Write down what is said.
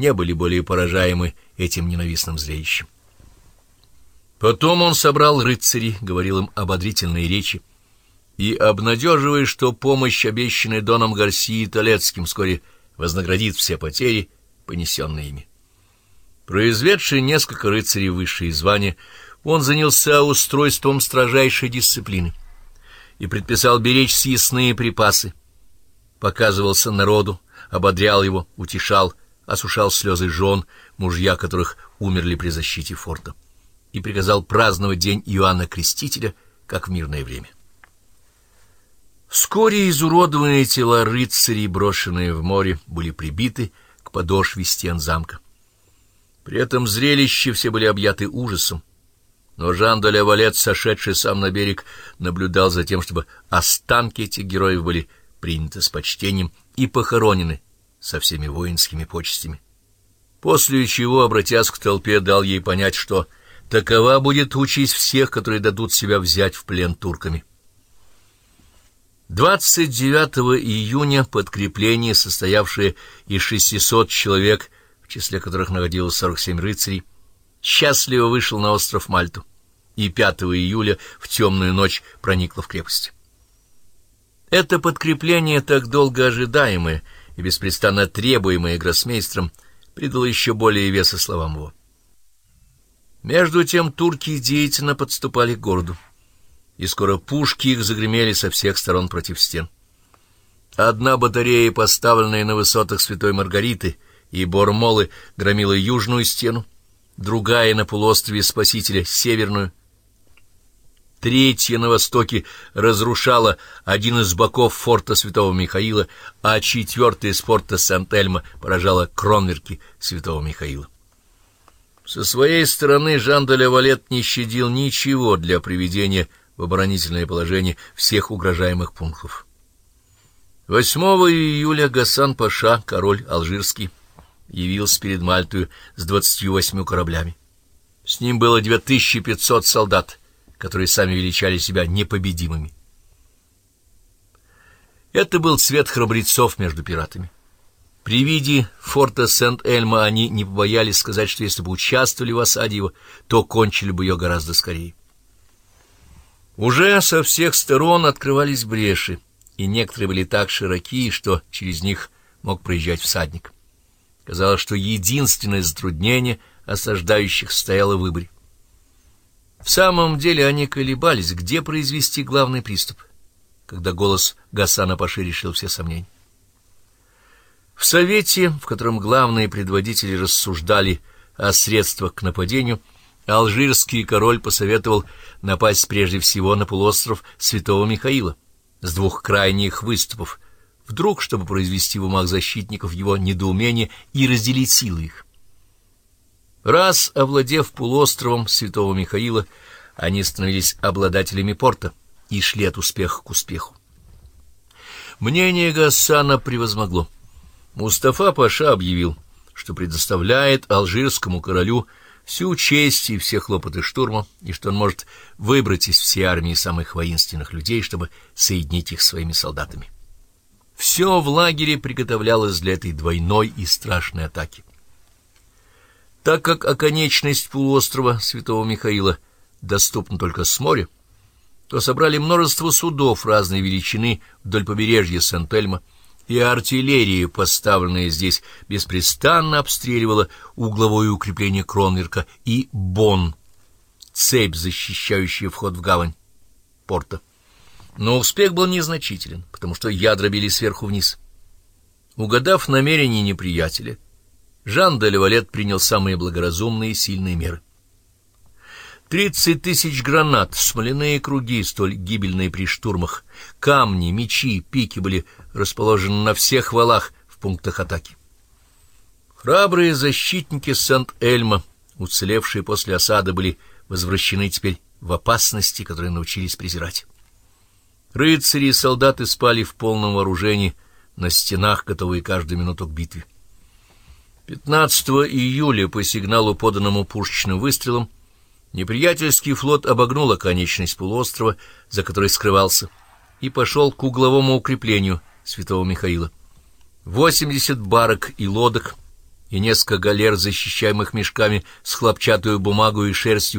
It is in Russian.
не были более поражаемы этим ненавистным зрелищем. Потом он собрал рыцарей, говорил им ободрительные речи, и, обнадеживая, что помощь, обещанная Доном Гарсии Толецким, вскоре вознаградит все потери, понесенные ими. Произведший несколько рыцарей высшие звания, он занялся устройством строжайшей дисциплины и предписал беречь съестные припасы, показывался народу, ободрял его, утешал, осушал слезы жен, мужья которых умерли при защите форта, и приказал праздновать день Иоанна Крестителя, как в мирное время. Вскоре изуродованные тела рыцарей, брошенные в море, были прибиты к подошве стен замка. При этом зрелище все были объяты ужасом, но Жан де Лавалет, сошедший сам на берег, наблюдал за тем, чтобы останки этих героев были приняты с почтением и похоронены со всеми воинскими почестями. После чего, обратясь к толпе, дал ей понять, что такова будет участь всех, которые дадут себя взять в плен турками. 29 июня подкрепление, состоявшее из 600 человек, в числе которых находилось 47 рыцарей, счастливо вышел на остров Мальту и 5 июля в темную ночь проникло в крепость. Это подкрепление, так долго ожидаемое и беспрестанно требуемое гроссмейстром, придало еще более веса словам его. Между тем турки деятельно подступали к городу и скоро пушки их загремели со всех сторон против стен. Одна батарея, поставленная на высотах Святой Маргариты и Бормолы, громила южную стену, другая на полуострове Спасителя — северную. Третья на востоке разрушала один из боков форта Святого Михаила, а четвертая из форта Сент-Эльма поражала кронверки Святого Михаила. Со своей стороны Жан де Лавалет не щадил ничего для приведения в оборонительное положение всех угрожаемых пунктов. 8 июля Гасан Паша, король алжирский, явился перед Мальтою с 28 кораблями. С ним было 2500 солдат, которые сами величали себя непобедимыми. Это был цвет храбрецов между пиратами. При виде форта Сент-Эльма они не побоялись сказать, что если бы участвовали в осаде его, то кончили бы ее гораздо скорее. Уже со всех сторон открывались бреши, и некоторые были так широкие, что через них мог проезжать всадник. Казалось, что единственное затруднение осаждающих стояло в выборе. В самом деле они колебались, где произвести главный приступ, когда голос Гасана Паши решил все сомнения. В совете, в котором главные предводители рассуждали о средствах к нападению, алжирский король посоветовал напасть прежде всего на полуостров Святого Михаила с двух крайних выступов, вдруг, чтобы произвести в умах защитников его недоумение и разделить силы их. Раз овладев полуостровом Святого Михаила, они становились обладателями порта и шли от успеха к успеху. Мнение Гасана превозмогло. Мустафа Паша объявил, что предоставляет алжирскому королю всю честь и все хлопоты штурма, и что он может выбрать из всей армии самых воинственных людей, чтобы соединить их своими солдатами. Все в лагере приготовлялось для этой двойной и страшной атаки. Так как оконечность полуострова Святого Михаила доступна только с моря, то собрали множество судов разной величины вдоль побережья Сент-Эльма, и артиллерия, поставленная здесь, беспрестанно обстреливала угловое укрепление Кронверка и Бон, цепь, защищающая вход в гавань порта. Но успех был незначителен, потому что ядра били сверху вниз. Угадав намерения неприятеля, Жан де Левалет принял самые благоразумные и сильные меры. Тридцать тысяч гранат, смоляные круги, столь гибельные при штурмах, камни, мечи, пики были расположены на всех валах в пунктах атаки. Храбрые защитники Сент-Эльма, уцелевшие после осады, были возвращены теперь в опасности, которые научились презирать. Рыцари и солдаты спали в полном вооружении на стенах, готовые каждую минуту к битве. 15 июля по сигналу, поданному пушечным выстрелом, Неприятельский флот обогнул оконечность полуострова, за которой скрывался, и пошел к угловому укреплению Святого Михаила. Восемьдесят барок и лодок и несколько галер, защищаемых мешками с хлопчатую бумагу и шерстью,